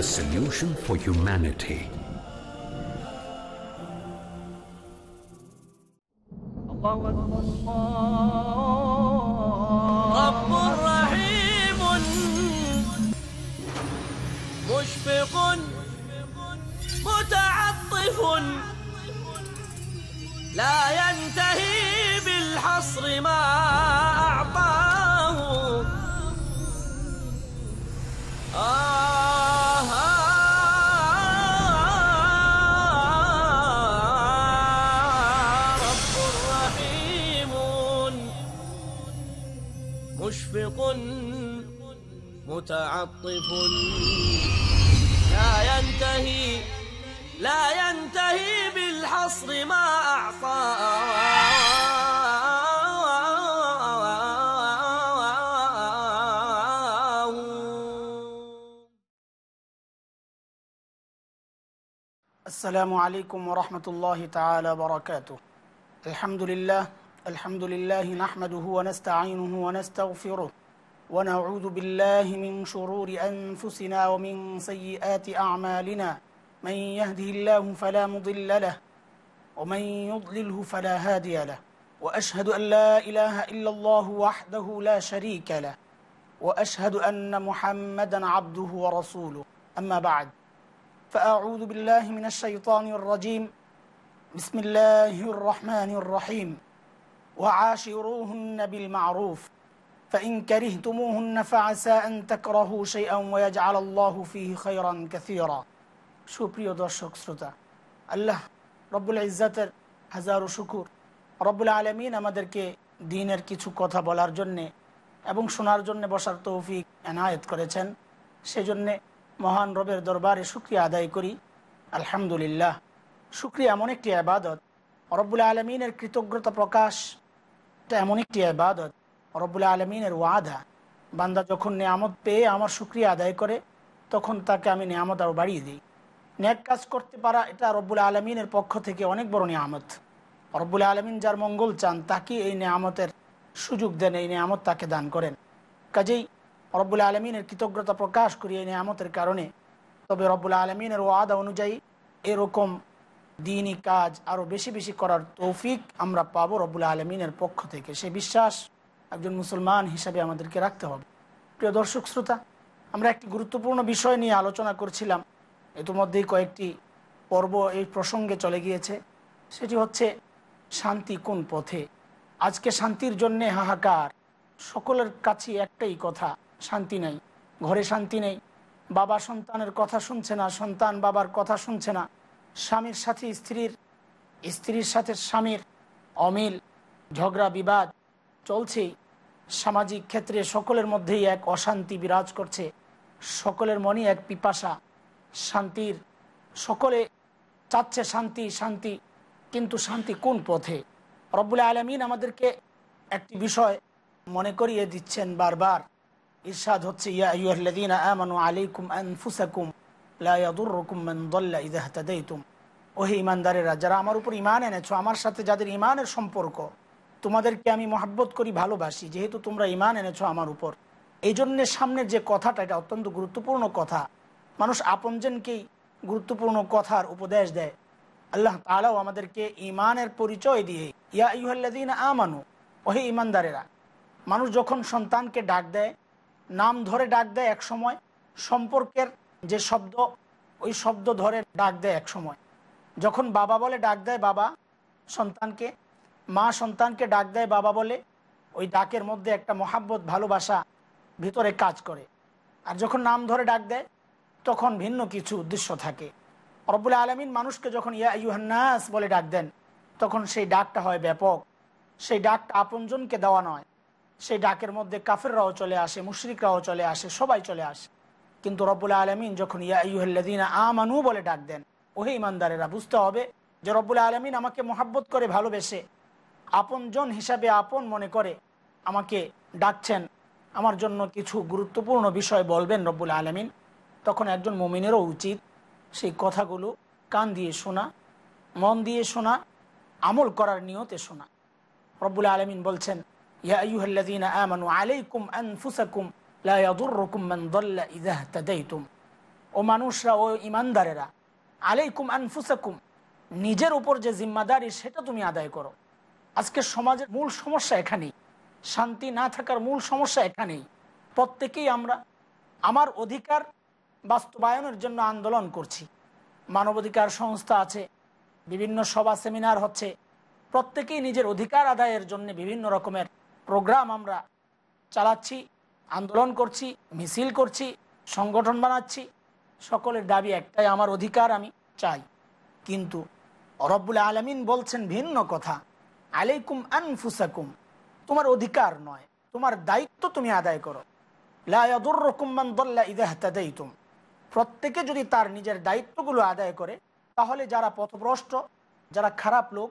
The solution for humanity. رب السلام عليكم ورحمة الله تعالى وبركاته. الحمد لله الحمد لله نحمده ونستعينه ونستغفره ونعوذ بالله من شرور أنفسنا ومن سيئات أعمالنا. من يهده الله فلا مضل له ومن يضلله فلا هادي له. وأشهد أن لا إله إلا الله وحده لا شريك له. وأشهد أن محمدا عبده ورسوله. أما بعد فأعوذ بالله من الشيطان الرجيم بسم الله الرحمن الرحيم وعاشروهن بالمعروف فإن كرهتموهن فعسى أن تكرهوا شيئا ويجعل الله فيه خيرا كثيرا সুপ্রিয় দর্শক শ্রোতা আল্লাহ রব্বুল ইজ্জাতের হাজারো শুকুর রব্বুল আলমিন আমাদেরকে দিনের কিছু কথা বলার জন্যে এবং শোনার জন্য বসার তৌফিক এনায়েত করেছেন সেজন্যে মহান রবের দরবারে শুক্রিয়া আদায় করি। আলহামদুলিল্লাহ। শুক্রিয়া এমন একটি আবাদত। রব্বুল আলমিনের কৃতজ্ঞতা প্রকাশ, এটা এমন একটি আবাদত। রব্বুল আলমিনের ওয়াদা। বান্দা যখন নিয়ামত পেয়ে আমার শুক্রিয়া আদায় করে, তখন তাকে আমি নিয়ামত আরও বাড়িয়ে দিই। ন্যাক কাজ করতে পারা এটা রব্বুল আলমিনের পক্ষ থেকে অনেক বড় নিয়ামত। রব্বুল আলমিন যার মঙ্গল চান, তাকে এই নিয়ামতের সুযোগ দেন, এই নিয়ামত তাকে দান করেন। কাজেই রব্বুল আলমিনের কৃতজ্ঞতা প্রকাশ করি এই নিয়ামতের কারণে। তবে রব্বুল আলমিনের ওয়াদা অনুযায়ী এরকম দিনই কাজ আরও বেশি বেশি করার তৌফিক আমরা পাবো রব্বুল আলমিনের পক্ষ থেকে। সে বিশ্বাস একজন মুসলমান হিসাবে আমাদেরকে রাখতে হবে। প্রিয় দর্শক শ্রোতা, আমরা একটি গুরুত্বপূর্ণ বিষয় নিয়ে আলোচনা করছিলাম। ইতিমধ্যেই কয়েকটি পর্ব এই প্রসঙ্গে চলে গিয়েছে। সেটি হচ্ছে, শান্তি কোন পথে? আজকে শান্তির জন্যে হাহাকার। সকলের কাছে একটাই কথা শান্তি নেই। ঘরে শান্তি নেই। বাবা সন্তানের কথা শুনছে না, সন্তান বাবার কথা শুনছে না। স্বামীর সাথে স্ত্রীর স্ত্রীর সাথে স্বামীর অমিল, ঝগড়া, বিবাদ চলছেই। সামাজিক ক্ষেত্রে সকলের মধ্যেই এক অশান্তি বিরাজ করছে। সকলের মনে এক পিপাসা, শান্তির। সকলে চাচ্ছে শান্তি শান্তি। কিন্তু শান্তি কোন পথে? রব্বুল আলমিন আমাদেরকে একটি বিষয় মনে করিয়ে দিচ্ছেন বারবার। ইরশাদ হচ্ছে, ইয়া আইয়ুহাল্লাযীনা আমানু আলাইকুম আনফুসাকুম, লা ইয়াদুররুকুম মান দাল্লা ইযা ইহতাদাইতুম ওহে ইমানদারেরা যারা আমার উপর ইমান এনেছো, আমার সাথে যাদের ইমানের সম্পর্ক, তোমাদেরকে আমি মহাব্বত করি, ভালোবাসি, যেহেতু তোমরা ইমান এনেছো আমার উপর। এই জন্যে সামনের যে কথাটা, এটা অত্যন্ত গুরুত্বপূর্ণ কথা। মানুষ আপনজনকেই গুরুত্বপূর্ণ কথার উপদেশ দেয়। আল্লাহ তালাও আমাদেরকে ইমানের পরিচয় দিয়ে, ইয়া ইউহাল্লাদিন আমানু ওহে ইমানদারেরা মানুষ যখন সন্তানকে ডাক দেয় নাম ধরে ডাক দেয় এক সময়, সম্পর্কের যে শব্দ, ওই শব্দ ধরে ডাক দেয় এক সময়। যখন বাবা বলে ডাক দেয় বাবা সন্তানকে, মা সন্তানকে ডাক দেয় বাবা বলে, ওই ডাকের মধ্যে একটা মহাব্বত, ভালোবাসা ভিতরে কাজ করে। আর যখন নাম ধরে ডাক দেয়, তখন ভিন্ন কিছু উদ্দেশ্য থাকে। রব্বুল আলমিন মানুষকে যখন ইয়া ইউহান্নাস বলে ডাক দেন, তখন সেই ডাকটা হয় ব্যাপক। সেই ডাকটা আপনজনকে দেওয়া নয়। সেই ডাকের মধ্যে কাফেররাও চলে আসে, মুশরিকরাও চলে আসে, সবাই চলে আসে। কিন্তু রব্বুল আলমিন যখন ইয়া ইউহল্লাদিনা আমানু বলে ডাক দেন, ওহে ইমানদারেরা, বুঝতে হবে যে রব্বুল আলমিন আমাকে মোহাব্বত করে ভালোবেসে আপনজন হিসাবে আপন মনে করে আমাকে ডাকছেন। আমার জন্য কিছু গুরুত্বপূর্ণ বিষয় বলবেন রব্বুল আলমিন। তখন একজন মুমিনেরও উচিত সেই কথাগুলো কান দিয়ে শোনা, মন দিয়ে শোনা, আমল করার নিয়তে শোনা। রব্বুল আলমিন বলছেন ইয়া আইয়ুহাল্লাযীনা আমানু আলাইকুম আনফুসাকুম লা ইয়াদুররুকুম মান দাল্লা ইযা ইহতাদাইতুম। ও মানুষরা, ও ইমানদারেরা আলাইকুম আনফুসাকুম, নিজের উপর যে জিম্মাদারি, সেটা তুমি আদায় করো। আজকে সমাজের মূল সমস্যা এখানেই। শান্তি না থাকার মূল সমস্যা এখানেই। প্রত্যেকেই আমরা আমার অধিকার বাস্তবায়নের জন্য আন্দোলন করছি। মানবাধিকার সংস্থা আছে, বিভিন্ন সভা, সেমিনার হচ্ছে। প্রত্যেকেই নিজের অধিকার আদায়ের জন্য বিভিন্ন রকমের প্রোগ্রাম আমরা চালাচ্ছি, আন্দোলন করছি, মিছিল করছি, সংগঠন বানাচ্ছি, সকলের দাবি একটাই, আমার অধিকার আমি চাই। কিন্তু রব্বুল আলমিন বলছেন ভিন্ন কথা। আলাইকুম আনফুসাকুম, তোমার অধিকার নয়, তোমার দায়িত্ব তুমি আদায় করো। লাদুরকুম্মান্দাইতুম প্রত্যেকে যদি তার নিজের দায়িত্বগুলো আদায় করে, তাহলে যারা পথভ্রষ্ট, যারা খারাপ লোক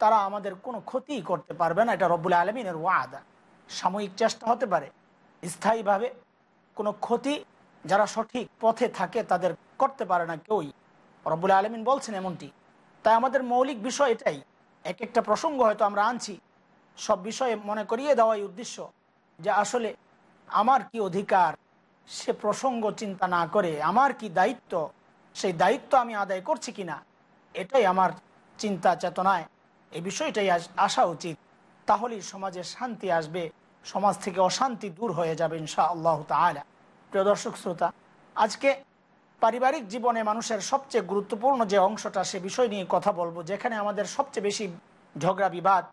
তারা আমাদের কোনো ক্ষতিই করতে পারবে না, এটা রব্বুল আলমিনের ওয়াদা। সাময়িক চেষ্টা হতে পারে, স্থায়ীভাবে কোনো ক্ষতি যারা সঠিক পথে থাকে তাদের করতে পারে না কেউই। রব্বুল আলমিন বলছেন এমনটি। তাই আমাদের মৌলিক বিষয় এটাই। এক একটা প্রসঙ্গ হয়তো আমরা আনছি, সব বিষয়ে মনে করিয়ে দেওয়াই উদ্দেশ্য যে আসলে আমার কি অধিকার, সে প্রসঙ্গ চিন্তা না করে আমার কি দায়িত্ব, সেই দায়িত্ব আমি আদায় করছি কিনা, এটাই আমার চিন্তা চেতনায় এই বিষয়টাই আস- উচিত। তাহলেই সমাজে শান্তি আসবে, সমাজ থেকে অশান্তি দূর হয়ে যাবে ইনশা আল্লাহ তালা প্রিয় দর্শক শ্রোতা, আজকে পারিবারিক জীবনে মানুষের সবচেয়ে গুরুত্বপূর্ণ যে অংশটা, সে বিষয় নিয়ে কথা বলব, যেখানে আমাদের সবচেয়ে বেশি ঝগড়া বিবাদ,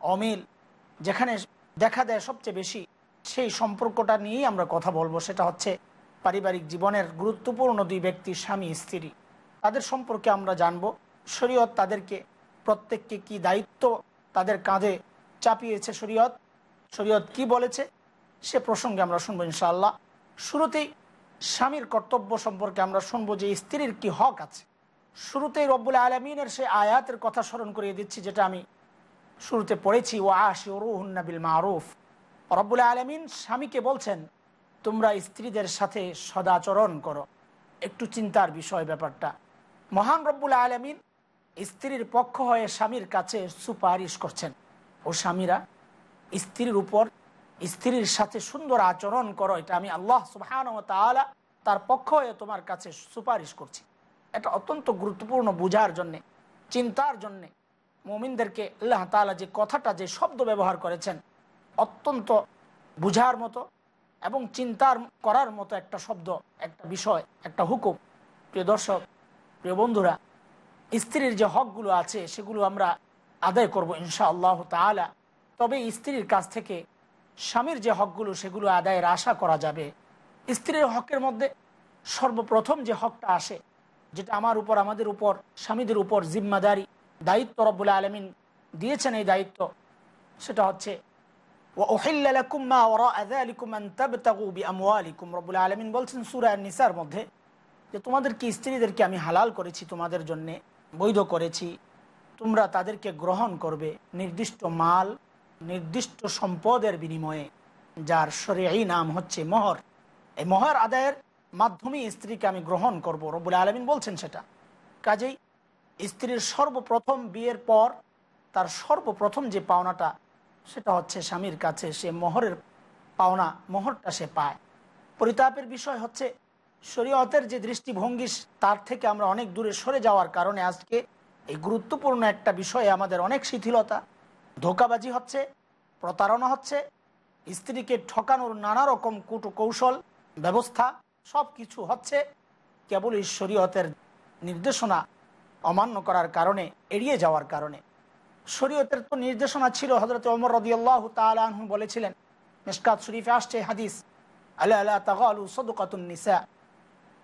অমিল, যেখানে দেখা দেয় সবচেয়ে বেশি সেই সম্পর্কটা নিয়েই আমরা কথা বলব, সেটা হচ্ছে পারিবারিক জীবনের গুরুত্বপূর্ণ দুই ব্যক্তি, স্বামী, স্ত্রী। তাদের সম্পর্কে আমরা জানব, শরীয়ত তাদেরকে প্রত্যেককে কি দায়িত্ব তাদের কাঁধে চাপিয়েছে শরীয়ত? শরীয়ত কি বলেছে? সে প্রসঙ্গে আমরা শুনব ইনশাআল্লাহ। শুরুতেই স্বামীর কর্তব্য সম্পর্কে আমরা শুনব যে স্ত্রীর কি হক আছে। শুরুতেই রব্বুল আলমিনের সে আয়াতের কথা স্মরণ করিয়ে দিচ্ছি, যেটা আমি শুরুতে পড়েছি ও আশি আশিউরুহন্নাবিল মারুফ। রব্বুল আলমিন স্বামীকে বলছেন, তোমরা স্ত্রীদের সাথে সদাচরণ করো। একটু চিন্তার বিষয় ব্যাপারটা। মহান রব্বুল আলমিন স্ত্রীর পক্ষ হয়ে স্বামীর কাছে সুপারিশ করছেন। ও স্বামীরা, স্ত্রীর উপর স্ত্রীর সাথে সুন্দর আচরণ করো, এটা আমি আল্লাহ সুবহান তার পক্ষ হয়ে তোমার কাছে সুপারিশ করছি। এটা অত্যন্ত গুরুত্বপূর্ণ বুঝার জন্যে, চিন্তার জন্যে। মোমিনদেরকে আল্লাহ তালা যে কথাটা, যে শব্দ ব্যবহার করেছেন, অত্যন্ত বুঝার মতো এবং চিন্তার করার মতো একটা শব্দ, একটা বিষয়, একটা হুকুম। প্রিয় দর্শক, প্রিয় বন্ধুরা স্ত্রীর যে হকগুলো আছে, সেগুলো আমরা আদায় করব ইনশা আল্লাহ তালা তবে স্ত্রীর কাছ থেকে স্বামীর যে হকগুলো, সেগুলো আদায়ের আশা করা যাবে। স্ত্রীর হকের মধ্যে সর্বপ্রথম যে হকটা আসে, যেটা আমার উপর, আমাদের উপর, স্বামীদের উপর জিম্মাদারি, দায়িত্ব রব্বুল আলমিন দিয়েছেন এই দায়িত্ব, সেটা হচ্ছে বলছেন সুরায় নিসার মধ্যে, যে তোমাদেরকে, স্ত্রীদেরকে আমি হালাল করেছি তোমাদের জন্যে। বৈধ করেছি। তোমরা তাদেরকে গ্রহণ করবে নির্দিষ্ট মাল, নির্দিষ্ট সম্পদের বিনিময়ে, যার এই নাম হচ্ছে মোহর। এই মোহর আদায়ের মাধ্যমেই স্ত্রীকে আমি গ্রহণ করব। রব্বুল আলমিন বলছেন সেটা। কাজেই স্ত্রীর সর্বপ্রথম বিয়ের পর তার সর্বপ্রথম যে পাওনাটা, সেটা হচ্ছে স্বামীর কাছে সে মোহরের পাওনা, মোহরটা সে পায়। পরিতাপের বিষয় হচ্ছে শরীয়তের যে দৃষ্টিভঙ্গি, তার থেকে আমরা অনেক দূরে সরে যাওয়ার কারণে আজকে এই গুরুত্বপূর্ণ একটা বিষয়ে আমাদের অনেক শিথিলতা। ধোকাবাজি হচ্ছে, প্রতারণা হচ্ছে, স্ত্রীকে ঠকানোর নানা রকম কৌশল ব্যবস্থা সব কিছু হচ্ছে কেবল এই শরীয়তের নির্দেশনা অমান্য করার কারণে, এড়িয়ে যাওয়ার কারণে। শরীয়তের তো নির্দেশনা ছিল হজরত ওমর রদিয়াল্লাহ তালু বলেছিলেন, মিসকাত শরীফে আসছে হাদিস আল্লাহ আল্লাহ তাগালু সদুকাতুন নিসা।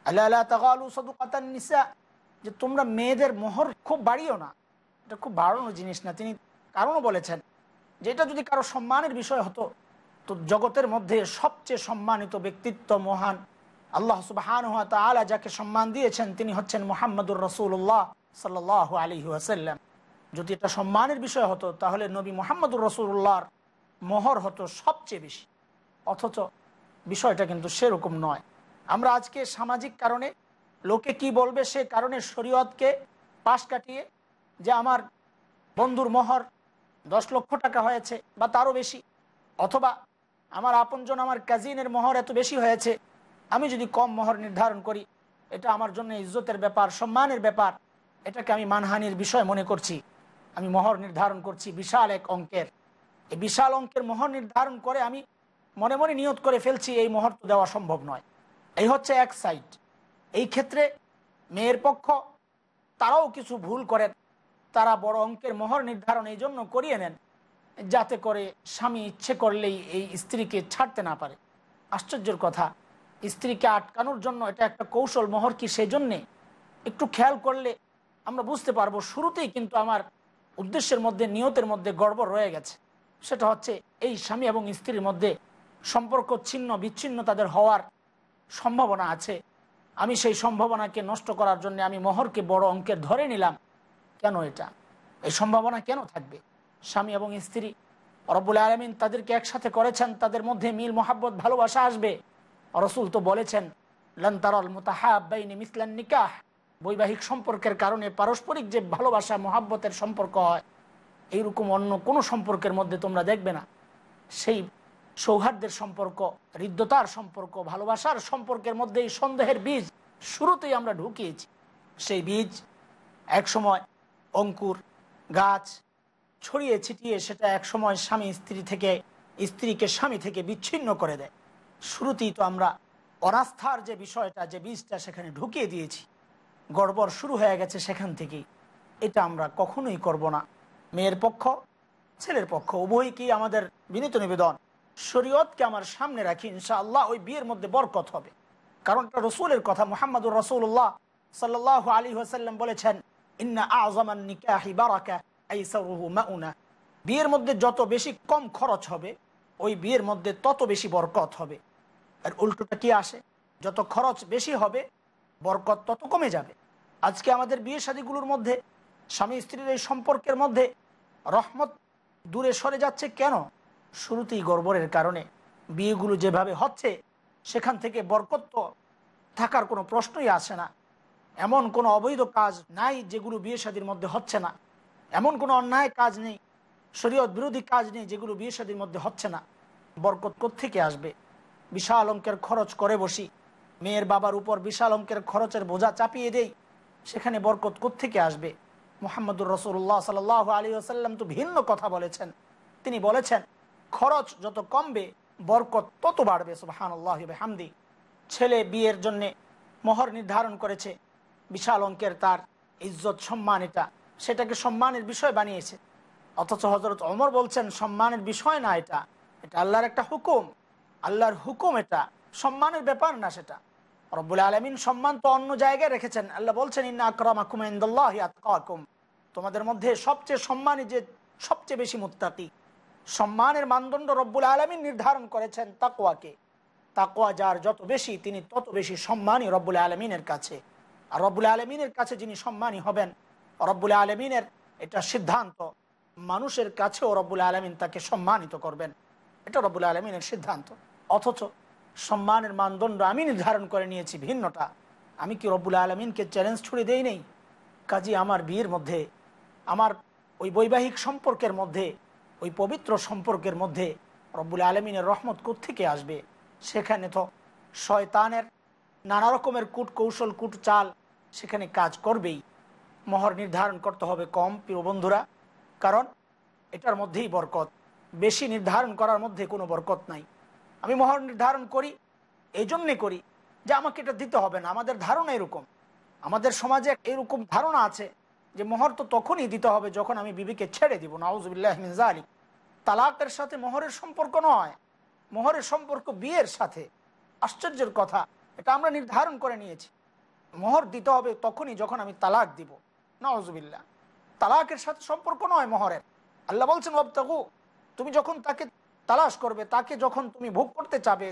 আল্লাহ যে তোমরা মেয়েদের মোহর খুব বাড়িও না। এটা খুব বাড়ানোর জিনিস না। তিনি কারণও বলেছেন যে এটা যদি কারও সম্মানের বিষয় হতো, তো জগতের মধ্যে সবচেয়ে সম্মানিত ব্যক্তিত্ব মহান আল্লাহ সুবাহান আলা যাকে সম্মান দিয়েছেন, তিনি হচ্ছেন মোহাম্মদুর রসুল্লাহ সাল আলী আসাল্লাম যদি এটা সম্মানের বিষয় হতো, তাহলে নবী মোহাম্মদুর রসুল্লাহর মোহর হতো সবচেয়ে বেশি। অথচ বিষয়টা কিন্তু সেরকম নয়। আমরা আজকে সামাজিক কারণে, লোকে কি বলবে সে কারণে শরীয়তকে পাশ কাটিয়ে যে আমার বন্ধুর মোহর দশ লক্ষ টাকা হয়েছে বা তারও বেশি, অথবা আমার আপনজন আমার কাজিনের মোহর এত বেশি হয়েছে, আমি যদি কম মোহর নির্ধারণ করি, এটা আমার জন্য ইজ্জতের ব্যাপার, সম্মানের ব্যাপার, এটাকে আমি মানহানির বিষয় মনে করছি। আমি মোহর নির্ধারণ করছি বিশাল এক অঙ্কের। এই বিশাল অঙ্কের মোহর নির্ধারণ করে আমি মনে মনে নিয়ত করে ফেলছি, এই মোহর তো দেওয়া সম্ভব নয়। এই হচ্ছে এক সাইড এই ক্ষেত্রে মেয়ের পক্ষ, তারাও কিছু ভুল করেন তারা বড় অঙ্কের মোহর নির্ধারণ এই জন্য করিয়ে নেন, যাতে করে স্বামী ইচ্ছে করলেই এই স্ত্রীকে ছাড়তে না পারে। আশ্চর্যের কথা, স্ত্রীকে আটকানোর জন্য এটা একটা কৌশল মোহর কি সেই জন্যে একটু খেয়াল করলে আমরা বুঝতে পারব, শুরুতেই কিন্তু আমার উদ্দেশ্যের মধ্যে, নিয়তের মধ্যে গড়বড় রয়ে গেছে। সেটা হচ্ছে এই স্বামী এবং স্ত্রীর মধ্যে সম্পর্ক ছিন্ন বিচ্ছিন্ন তাদের হওয়ার সম্ভাবনা আছে। আমি সেই সম্ভাবনাকে নষ্ট করার জন্য আমি মোহরকে বড় অঙ্কের ধরে নিলাম। কেন এটা? এই সম্ভাবনা কেন থাকবে? স্বামী এবং স্ত্রী, রব্বুল আলমিন তাদেরকে একসাথে করেছেন, তাদের মধ্যে মিল, মোহাব্বত, ভালোবাসা আসবে। রসুল তো বলেছেন লন্তারল মোতাহাবাইনি মিসলান নিকাহ। বৈবাহিক সম্পর্কের কারণে পারস্পরিক যে ভালোবাসা, মোহাব্বতের সম্পর্ক হয়, এইরকম অন্য কোনো সম্পর্কের মধ্যে তোমরা দেখবে না। সেই সৌহার্দ্যের সম্পর্ক, হৃদ্যতার সম্পর্ক, ভালোবাসার সম্পর্কের মধ্যে এই সন্দেহের বীজ শুরুতেই আমরা ঢুকিয়েছি। সেই বীজ একসময় অঙ্কুর, গাছ ছড়িয়ে ছিটিয়ে সেটা একসময় স্বামী স্ত্রী থেকে, স্ত্রীকে স্বামী থেকে বিচ্ছিন্ন করে দেয়। শুরুতেই তো আমরা অনাস্থার যে বিষয়টা, যে বীজটা সেখানে ঢুকিয়ে দিয়েছি। গড়বড় শুরু হয়ে গেছে সেখান থেকেই। এটা আমরা কখনোই করব না। মেয়ের পক্ষ, ছেলের পক্ষ উভয়কেই আমাদের বিনীত নিবেদন? শরীয়তকে আমার সামনে রাখি, ইনশাআল্লাহ ওই বিয়ের মধ্যে বরকত হবে। কারণ রসুলের কথা, মোহাম্মদুর রসুল্লাহ সাল্লাহ আলী হাসাল্লাম বলেছেন, ইন্না আজমান বিয়ের মধ্যে যত বেশি কম খরচ হবে, ওই বিয়ের মধ্যে তত বেশি বরকত হবে। আর উল্টোটা কি আসে? যত খরচ বেশি হবে, বরকত তত কমে যাবে। আজকে আমাদের বিয়ে শাদীগুলোর মধ্যে, স্বামী স্ত্রীর এই সম্পর্কের মধ্যে রহমত দূরে সরে যাচ্ছে কেন? শুরুতেই গড়বড়ের কারণে বিয়েগুলো যেভাবে হচ্ছে, সেখান থেকে বরকত তো থাকার কোনো প্রশ্নই আসে না। এমন কোনো অবৈধ কাজ নাই যেগুলো বিয়ে শাদীর মধ্যে হচ্ছে না। এমন কোনো অন্যায় কাজ নেই, শরীয়ত বিরোধী কাজ নেই যেগুলো বিয়ে শাদীর মধ্যে হচ্ছে না। বরকত থেকে আসবে? বিশাল অঙ্কের খরচ করে বসি। মেয়ের বাবার উপর বিশাল অঙ্কের খরচের বোঝা চাপিয়ে দেই, সেখানে বরকত থেকে আসবে? মোহাম্মদুর রসুল্লাহ সাল আলী আসাল্লাম তো ভিন্ন কথা বলেছেন। তিনি বলেছেন খরচ যত কমবে, বরকত তত বাড়বে সুবাহান আল্লাহ হামদি ছেলে বিয়ের জন্যে মোহর নির্ধারণ করেছে, বিশাল অঙ্কের তার, ইজ্জত, সম্মান এটা। সেটাকে সম্মানের বিষয় বানিয়েছে। অথচ হজরত অমর বলছেন, সম্মানের বিষয় না এটা এটা আল্লাহর একটা হুকুম। আল্লাহর হুকুম এটা, সম্মানের ব্যাপার না সেটা। রব্বুল আলমিন সম্মান তো অন্য জায়গায় রেখেছেন। আল্লাহ বলছেন, ইন্না আকরাম আকুম তোমাদের মধ্যে সবচেয়ে সম্মানী যে, সবচেয়ে বেশি মুত্তাকি। সম্মানের মানদণ্ড রব্বুল আলমিন নির্ধারণ করেছেন তাকোয়াকে তাকোয়া যার যত বেশি, তিনি তত বেশি সম্মানী রব্বুল আলমিনের কাছে। আর রব্বুল আলমিনের কাছে যিনি সম্মানী হবেন, রব্বুল আলমিনের এটা সিদ্ধান্ত। মানুষের কাছেও রব্বুল আলমিন তাকে সম্মানিত করবেন। এটা রব্বুল আলমিনের সিদ্ধান্ত। অথচ সম্মানের মানদণ্ড আমি নির্ধারণ করে নিয়েছি ভিন্নটা। আমি কি রব্বুল আলমিনকে চ্যালেঞ্জ ছুড়ে দেই নেই? কাজী আমার বিয়ের মধ্যে, আমার ওই বৈবাহিক সম্পর্কের মধ্যে ওই পবিত্র সম্পর্কের মধ্যে রব্বুল আলমিনের রহমত থেকে আসবে? সেখানে তো শয়তানের নানা রকমের কূট কৌশল কূট চাল সেখানে কাজ করবেই। মহর নির্ধারণ করতে হবে কম, প্রিয় বন্ধুরা, কারণ এটার মধ্যেই বরকত। বেশি নির্ধারণ করার মধ্যে কোনো বরকত নাই। আমি মহর নির্ধারণ করি, এই জন্যে করি যে আমাকে এটা দিতে হবে না। আমাদের ধারণা এরকম। আমাদের সমাজে এরকম ধারণা আছে যে মহর তো তখনই দিতে হবে যখন আমি বিবিকে ছেড়ে দিব। নাউজুবিল্লাহ মিনজালি তালাকের সাথে মোহরের সম্পর্ক নয়। মোহরের সম্পর্ক বিয়ের সাথে। আশ্চর্যের কথা, এটা আমরা নির্ধারণ করে নিয়েছি। মোহর দিতে হবে তখনই যখন আমি তালাক দিব। নওয়াজবিল্লা তালাকের সাথে সম্পর্ক নয় মোহরের। আল্লাহ বলছেন বাবতাগু তুমি যখন তাকে তালাশ করবে, তাকে যখন তুমি ভোগ করতে চাবে,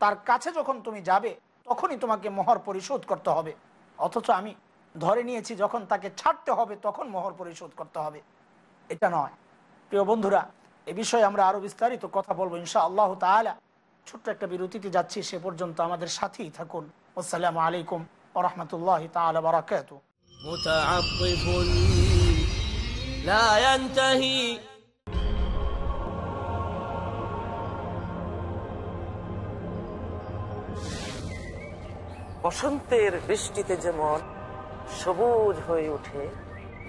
তার কাছে যখন তুমি যাবে, তখনই তোমাকে মোহর পরিশোধ করতে হবে। অথচ আমি ধরে নিয়েছি, যখন তাকে ছাড়তে হবে, তখন মোহর পরিশোধ করতে হবে। এটা নয়। প্রিয় বন্ধুরা এ বিষয়ে আমরা আরো বিস্তারিত কথা বলবো ইনশা আল্লাহ তালা ছোট্ট একটা বিরতিতে যাচ্ছি সে পর্যন্ত আমাদের সাথেই থাকুন আসসালামু আলাইকুম ওরহমতুল্লাহ তালা বারাকাত متعطف لا ينتهي বসন্তের বৃষ্টিতে যেমন সবুজ হয়ে ওঠে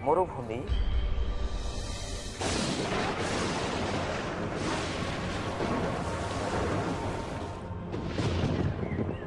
মরুভূমি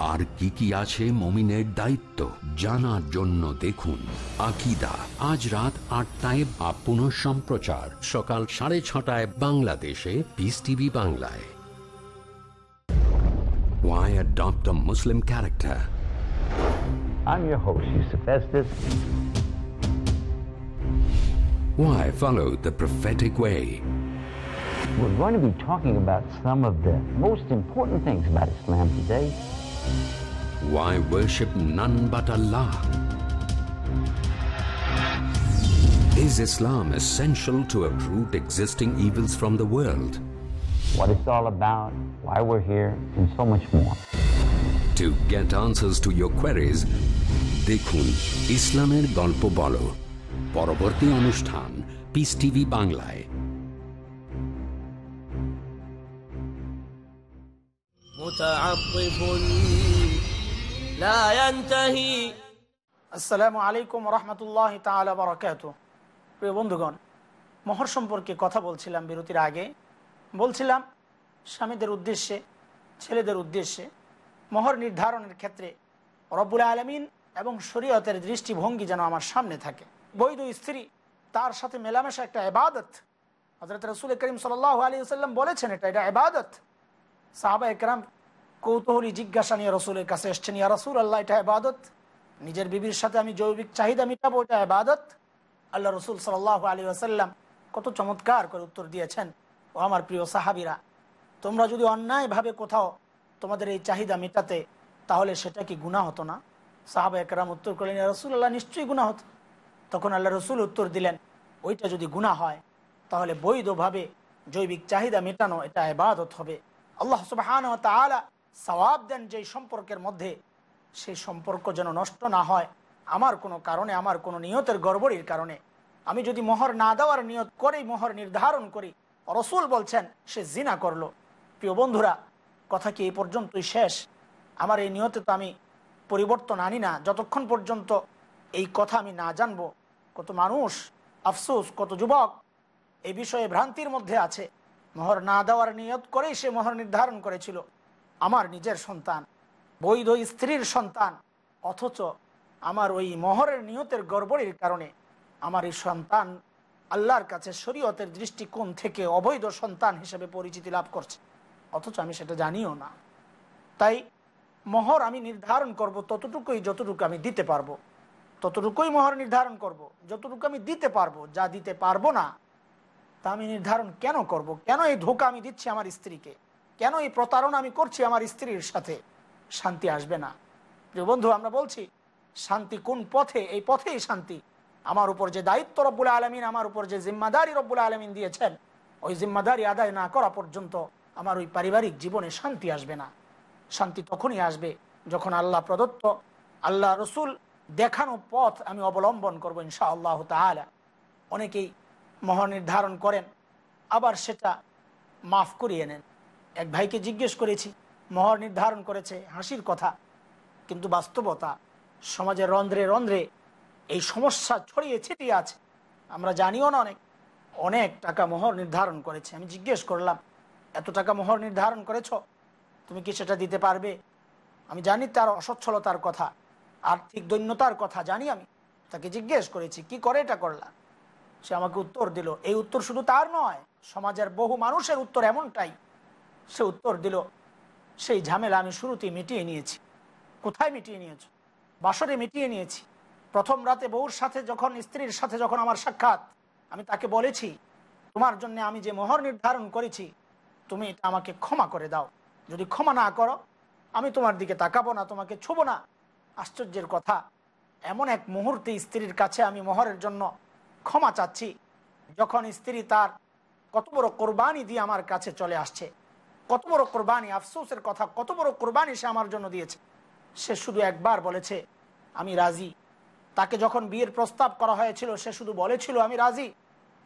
আর কি কি আছে মমিনের দায়িত্ব জানার জন্য দেখুন আকিদা আজ রাত আটটায় বা পুনঃ সম্প্রচার সকাল সাড়ে ছটায় বাংলাদেশে পিস টিভি বাংলায় Why adopt a Muslim character? I'm your host, Yusuf Estes. Why follow the prophetic way? We're going to be talking about some of the most important things about Islam today. Why worship none but Allah? Is Islam essential to uproot existing evils from the world? What it's all about, why we're here, and so much more. To get answers to your queries, দেখুন ইসলামের গল্প বলো পরবর্তী অনুষ্ঠান piece TV বাংলায় متعطف لا ينتهي আসসালামু আলাইকুম রহমতুল্লাহ তালা বারাকাত প্রিয় বন্ধুগণ মোহর সম্পর্কে কথা বলছিলাম বিরতির আগে বলছিলাম স্বামীদের উদ্দেশ্যে ছেলেদের উদ্দেশ্যে মোহর নির্ধারণের ক্ষেত্রে রব্বুল আলমিন এবং শরীয়তের দৃষ্টিভঙ্গি যেন আমার সামনে থাকে বৈধ স্ত্রী তার সাথে মেলামেশা একটা এবাদত হজরত রসুল করিম সাল আলী সাল্লাম বলেছেন এটা এটা এবাদত সাহাবা একরাম কৌতূহলী জিজ্ঞাসা নিয়ে রসুলের কাছে এসছেন, ইয়া রসুল আল্লাহ এটা আবাদত নিজের বিবির সাথে আমি জৈবিক চাহিদা মিটাবো, এটা আবাদত আল্লাহ রসুল সাল আলী আসাল্লাম কত চমৎকার করে উত্তর দিয়েছেন, ও আমার প্রিয় সাহাবিরা, তোমরা যদি অন্যায়ভাবে কোথাও তোমাদের এই চাহিদা মেটাতে, তাহলে সেটা কি গুণা হতো না? সাহাবা একরাম উত্তর করলেন রসুল্লাহ নিশ্চয়ই গুণা হতো। তখন আল্লাহ রসুল উত্তর দিলেন, ওইটা যদি গুণা হয়, তাহলে বৈধভাবে জৈবিক চাহিদা মেটানো এটা এবাদত হবে। আল্লাহ সুবাহান তালা সওয়াব দেন যেই সম্পর্কের মধ্যে, সেই সম্পর্ক যেন নষ্ট না হয়, আমার কোনো কারণে, আমার কোনো নিয়তের গড়বড়ির কারণে। আমি যদি মোহর না দেওয়ার নিয়ত করেই মোহর নির্ধারণ করি, রসুল বলছেন, সে জিনা করল। প্রিয় বন্ধুরা, কথা কি এই পর্যন্তই শেষ? আমার এই নিয়তে তো আমি পরিবর্তন আনি না। যতক্ষণ পর্যন্ত এই কথা আমি না জানব, কত মানুষ, আফসোস, কত যুবক এই বিষয়ে ভ্রান্তির মধ্যে আছে। মোহর না দেওয়ার নিয়ত করেই সে মোহর নির্ধারণ করেছিল। আমার নিজের সন্তান, বৈধ স্ত্রীর সন্তান, অথচ আমার ওই মহরের নিয়তের গড়বড়ির কারণে আমার এই সন্তান আল্লাহর কাছে শরীয়তের দৃষ্টিকোণ থেকে অবৈধ সন্তান হিসেবে পরিচিতি লাভ করছে অথচ আমি সেটা জানিও না তাই মহর আমি নির্ধারণ করব ততটুকুই যতটুকু আমি দিতে পারব ততটুকুই মহর নির্ধারণ করব। যতটুকু আমি দিতে পারব, যা দিতে পারব না, তা আমি নির্ধারণ কেন করব। কেন এই ধোকা আমি দিচ্ছি আমার স্ত্রীকে কেন এই প্রতারণা আমি করছি আমার স্ত্রীর সাথে? শান্তি আসবে না। যে বন্ধু, আমরা বলছি, শান্তি কোন পথে? এই পথেই শান্তি। আমার উপর যে দায়িত্ব রব্বুল আলমিন, আমার উপর যে জিম্মাদারি রব্বুল আলমিন দিয়েছেন, ওই জিম্মাদারি আদায় না করা পর্যন্ত আমার ওই পারিবারিক জীবনে শান্তি আসবে না। শান্তি তখনই আসবে যখন আল্লাহ প্রদত্ত, আল্লাহ রসুল দেখানো পথ আমি অবলম্বন করব ইনশা আল্লাহ তালা অনেকেই মহ নির্ধারণ করেন, আবার সেটা মাফ করিয়ে নেন। এক ভাইকে জিজ্ঞেস করেছি, মহর নির্ধারণ করেছে হাসির কথা, কিন্তু বাস্তবতা সমাজের রন্ধ্রে রন্ধ্রে এই সমস্যা ছড়িয়ে ছিটিয়ে আছে। আমরা জানিও না অনেক অনেক টাকা মোহর নির্ধারণ করেছে। আমি জিজ্ঞেস করলাম, এত টাকা মোহর নির্ধারণ করেছ? তুমি কি সেটা দিতে পারবে? আমি জানি তার অসচ্ছলতার কথা, আর্থিক দৈন্যতার কথা জানি আমি। তাকে জিজ্ঞেস করেছি, কি করে এটা করলা? সে আমাকে উত্তর দিল, এই উত্তর শুধু তার নয়, সমাজের বহু মানুষের উত্তর এমনটাই। সে উত্তর দিল, সেই ঝামেলা আমি শুরুতেই মিটিয়ে নিয়েছি। কোথায় মিটিয়ে নিয়েছ? বাসরে মিটিয়ে নিয়েছি। প্রথম রাতে বউর সাথে যখন, স্ত্রীর সাথে যখন আমার সাক্ষাৎ, আমি তাকে বলেছি, তোমার জন্য আমি যে মোহর নির্ধারণ করেছি, তুমি এটা আমাকে ক্ষমা করে দাও। যদি ক্ষমা না করো, আমি তোমার দিকে তাকাবো না, তোমাকে ছুব না। আশ্চর্যের কথা, এমন এক মুহূর্তে স্ত্রীর কাছে আমি মোহরের জন্য ক্ষমা চাচ্ছি, যখন স্ত্রী তার কত বড় কোরবানি দিয়ে আমার কাছে চলে আসছে। কত বড় কোরবানি, আফসোসের কথা, কত বড় কোরবানি সে আমার জন্য দিয়েছে। সে শুধু একবার বলেছে, আমি রাজি। তাকে যখন বিয়ের প্রস্তাব করা হয়েছিল, সে শুধু বলেছিল, আমি রাজি।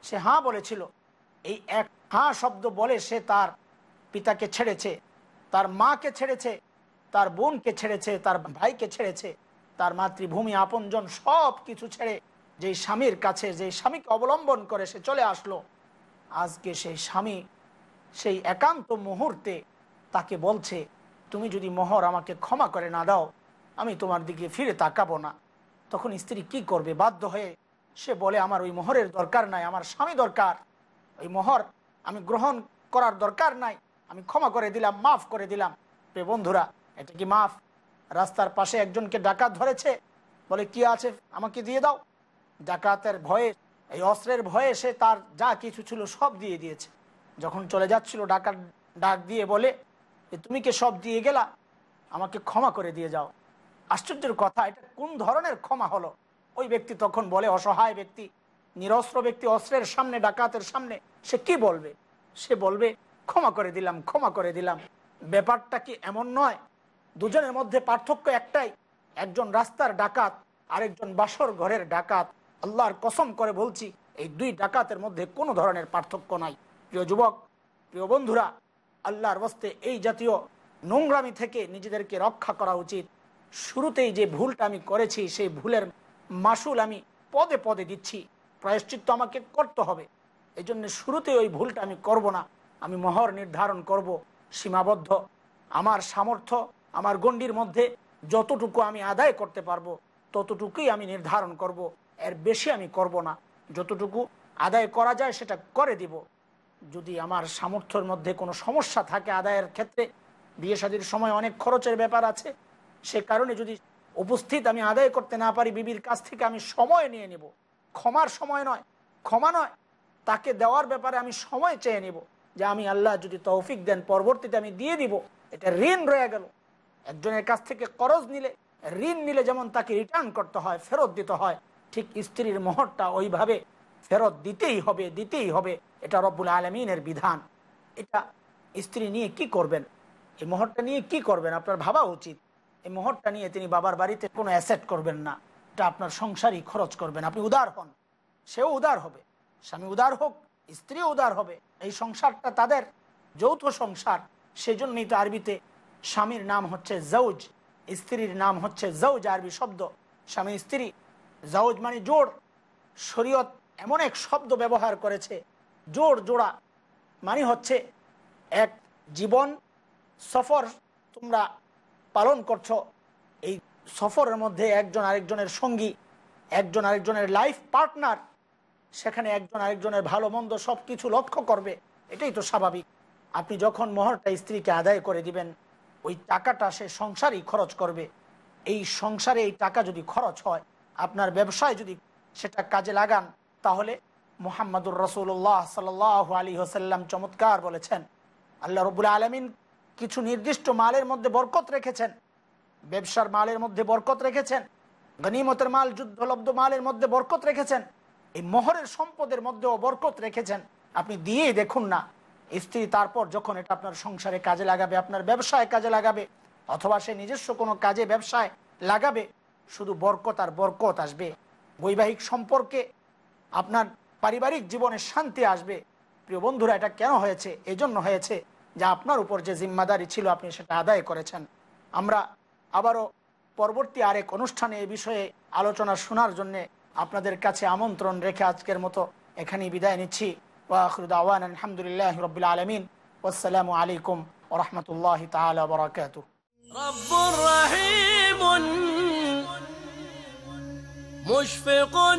সে হাঁ বলেছিল। এই এক হাঁ শব্দ বলে সে তার পিতাকে ছেড়েছে, তার মাকে ছেড়েছে, তার বোনকে ছেড়েছে, তার ভাইকে ছেড়েছে, তার মাতৃভূমি, আপনজন সব কিছু ছেড়ে যেই স্বামীর কাছে, যেই স্বামীকে অবলম্বন করে সে চলে আসলো। আজকে সেই স্বামী সেই একান্ত মুহূর্তে তাকে বলছে, তুমি যদি মোহর আমাকে ক্ষমা করে না দাও, আমি তোমার দিকে ফিরে তাকাবো না। তখন স্ত্রী কি করবে? বাধ্য হয়ে সে বলে, আমার ওই মোহরের দরকার নাই, আমার স্বামী দরকার। ওই মোহর আমি গ্রহণ করার দরকার নাই, আমি ক্ষমা করে দিলাম, মাফ করে দিলাম। রে বন্ধুরা, এটা কি মাফ? রাস্তার পাশে একজনকে ডাকাত ধরেছে? বলে, কি আছে? আমাকে দিয়ে দাও। ডাকাতের ভয়ে, এই অস্ত্রের ভয়ে সে তার যা কিছু ছিল সব দিয়ে দিয়েছে। যখন চলে যাচ্ছিল ডাকাত ডাক দিয়ে বলে যে তুমি কে সব দিয়ে গেলা? আমাকে ক্ষমা করে দিয়ে যাও। আশ্চর্যের কথা, এটা কোন ধরনের ক্ষমা হলো? ওই ব্যক্তি তখন বলে, অসহায় ব্যক্তি, নিরস্ত্র ব্যক্তি, অস্ত্রের সামনে, ডাকাতের সামনে, সে কি বলবে? সে বলবে, ক্ষমা করে দিলাম, ক্ষমা করে দিলাম। ব্যাপারটা কি এমন নয়? দুজনের মধ্যে পার্থক্য একটাই, একজন রাস্তার ডাকাত, আরেকজন বাসর ঘরের ডাকাত। আল্লাহর কসম করে বলছি, এই দুই ডাকাতের মধ্যে কোনো ধরনের পার্থক্য নাই। প্রিয় যুবক, প্রিয় বন্ধুরা, আল্লাহর বস্তে এই জাতীয় নোংরামি থেকে নিজেদেরকে রক্ষা করা উচিত। শুরুতেই যে ভুলটা আমি করেছি, সেই ভুলের মাসুল আমি পদে পদে দিচ্ছি। প্রায়শ্চিত্ত আমাকে করতে হবে। এই জন্য শুরুতে ওই ভুলটা আমি করব না। আমি মহর নির্ধারণ করব, সীমাবদ্ধ। আমার সামর্থ্য, আমার গণ্ডির মধ্যে যতটুকু আমি আদায় করতে পারব, ততটুকুই আমি নির্ধারণ করব। এর বেশি আমি করব না। যতটুকু আদায় করা যায়, সেটা করে দিব। যদি আমার সামর্থ্যের মধ্যে কোনো সমস্যা থাকে আদায়ের ক্ষেত্রে, বিয়ে শাদির সময় অনেক খরচের ব্যাপার আছে, সে কারণে যদি উপস্থিত আমি আদায় করতে না পারি, বিবির কাছ থেকে আমি সময় নিয়ে নেব। ক্ষমার সময় নয়, ক্ষমা নয়, তাকে দেওয়ার ব্যাপারে আমি সময় চেয়ে নেব যে আমি আল্লাহ যদি তৌফিক দেন, পরবর্তীতে আমি দিয়ে দিব। এটা ঋণ রয়ে গেল। একজনের কাছ থেকে করজ নিলে, ঋণ নিলে যেমন তাকে রিটার্ন করতে হয়, ফেরত দিতে হয়, ঠিক স্ত্রীর মোহরটা ওইভাবে ফেরত দিতেই হবে দিতেই হবে। এটা রব্বুল আলমিনের বিধান। এটা স্ত্রী নিয়ে কি করবেন? এই মোহরটা নিয়ে কি করবেন? আপনার ভাবা উচিত। এই মোহরটা নিয়ে তিনি বাবার বাড়িতে কোনো অ্যাসেট করবেন না। এটা আপনার সংসারই খরচ করবেন। আপনি উদার হন। সেও উদার হবে। স্বামী উদার হোক, স্ত্রী উদার হবে। এই সংসারটা তাদের, যৌথ সংসার। সেজন্যই তো আরবিতে স্বামীর নাম হচ্ছে জৌজ স্ত্রীর নাম হচ্ছে জৌজ আরবি শব্দ। স্বামী স্ত্রী জৌজ মানে জোর। শরীয়ত এমন এক শব্দ ব্যবহার করেছে জোড় জোড়া। মানে হচ্ছে, এক জীবন সফর তোমরা পালন করছ। এই সফরের মধ্যে একজন আরেকজনের সঙ্গী, একজন আরেকজনের লাইফ পার্টনার সেখানে একজন আরেকজনের ভালো মন্দ সব কিছু লক্ষ্য করবে। এটাই তো স্বাভাবিক। আপনি যখন মোহরটা স্ত্রীকে আদায় করে দিবেন, ওই টাকাটা সে সংসারই খরচ করবে। এই সংসারে এই টাকা যদি খরচ হয়, আপনার ব্যবসায় যদি সেটা কাজে লাগান তাহলে মোহাম্মদুর রসুল্লাহ সাল আলী হোসাল্লাম চমৎকার বলেছেন, আল্লাহ রবুল্লা আলমিন কিছু নির্দিষ্ট মালের মধ্যে বরকত রেখেছেন, ব্যবসার মালের মধ্যে বরকত রেখেছেন, গনিমতের মাল, যুদ্ধলব্ধ মালের মধ্যে বরকত রেখেছেন, এই মোহরের সম্পদের মধ্যেও বরকত রেখেছেন। আপনি দিয়েই দেখুন না, স্ত্রী তারপর যখন এটা আপনার সংসারে কাজে লাগাবে, আপনার ব্যবসায় কাজে লাগাবে, অথবা সে নিজস্ব কোনো কাজে, ব্যবসায় লাগাবে, শুধু বরকত আর বরকত আসবে। বৈবাহিক সম্পর্কে আপনার পারিবারিক জীবনে শান্তি আসবে। প্রিয় বন্ধুরা, এটা কেন হয়েছে? এজন্য হয়েছে যে আপনার উপর যে জিম্মাদারি ছিল, আপনি সেটা আদায় করেছেন। আমরা আবারও পরবর্তী আরেক অনুষ্ঠানে এ বিষয়ে আলোচনা শোনার জন্যে আপনাদের কাছে আমন্ত্রণ রেখে আজকের মতো এখানেই বিদায় নিচ্ছি। ওয়াখরুদ আওয়ান আলহামদুলিল্লাহ রবিল আলমিন। আসসালামু আলাইকুম ওরহমতুল্লাহ তাল মুশফিকুন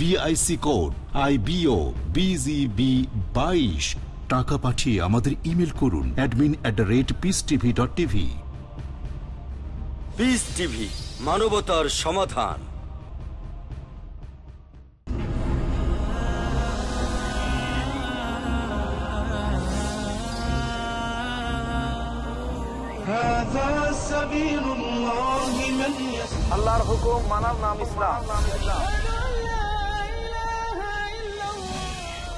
BIC code I B O BGB বাইশ। টাকা পাঠিয়ে আমাদের ইমেল করুন admin at the rate Peace TV dot TV Peace TV মানবতার সমাধান। আল্লাহর হুকুম মানার নাম ইসলাম।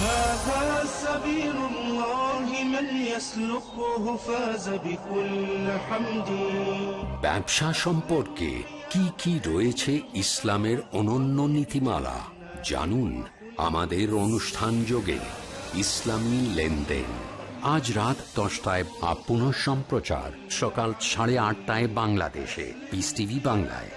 هذا سبيل الله من يسلكه فاز بكل حمد ব্যবসা সম্পর্কে কি কি রয়েছে ইসলামের অনন্য নীতিমালা জানুন আমাদের অনুষ্ঠান যোগে ইসলামী লেনদেন আজ রাত দশটায় আপ পুনঃ সম্প্রচার সকাল সাড়ে আটটায় বাংলাদেশে পিস টিভি বাংলায়